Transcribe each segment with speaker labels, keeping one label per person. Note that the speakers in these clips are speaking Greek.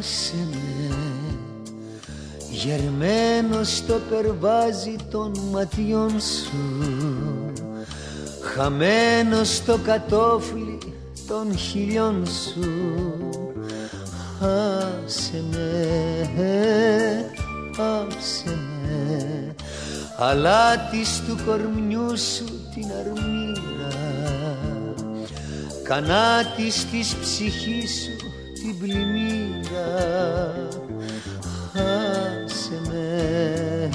Speaker 1: με γερμένο στο περβάζι των ματιών σου. Χαμένο στο κατόφλι των χιλιών σου. Άσε με, άσε με αλάτης του κορμιού σου την αρμήρα κανάτης της ψυχής σου την πλημμύρα άσε με.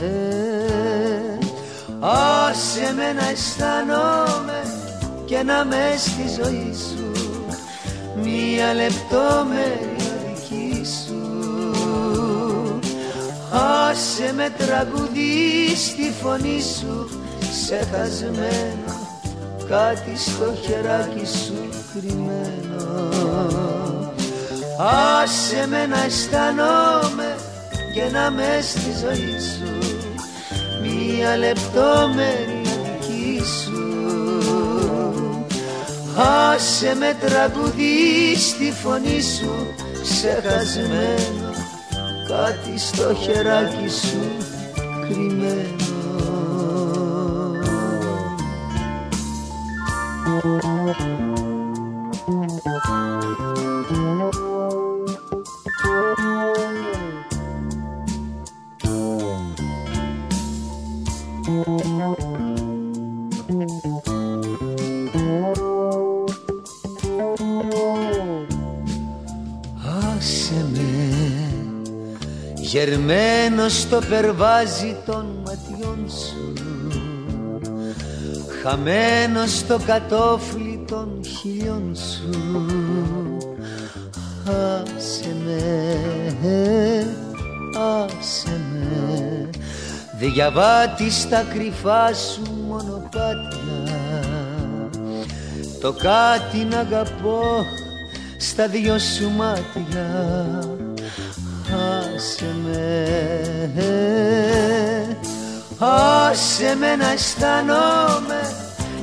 Speaker 1: Άσε με να αισθάνομαι και να με στη ζωή σου. Μία λεπτόμερη δική σου. Άσε με τραγουδί στη φωνή σου σε χασμένο κάτι στο χεράκι σου κρυμμένο Άσε με να αισθανόμαι και να με στη ζωή σου. Μία λεπτόμερη δική σου. Άσε με τραγουδί στη φωνή σου σε χασμένο κάτι στο χεράκι σου κρυμμένο Άσε με. Γερμένο στο περβάζι των ματιών σου. Χαμένο στο κατόφλι των χιλιών σου. Άσε με, άσε με διαβάτης στα κρυφά σου μονοπάτια το κάτι να αγαπώ στα δυο σου μάτια. Άσε με. Άσε με να αισθανόμαι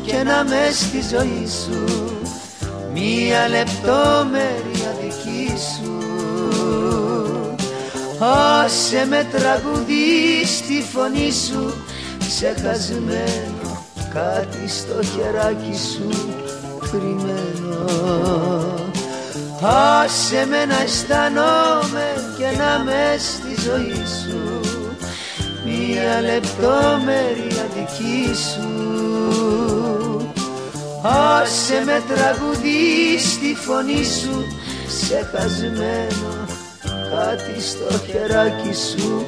Speaker 1: και να μες στη ζωή σου. Μία λεπτόμερη αδική σου άσε με τραγουδί στη φωνή σου ξεχασμένο κάτι στο χεράκι σου κρυμμένο. Άσε με να αισθανόμαι και να με στη ζωή σου μία λεπτόμερη αδική σου. Άσε με τραγουδί στη φωνή σου σε χασμένο κάτι στο χεράκι σου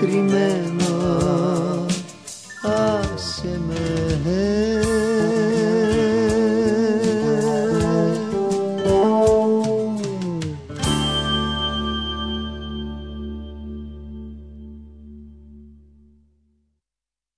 Speaker 1: κρυμμένο. Άσε με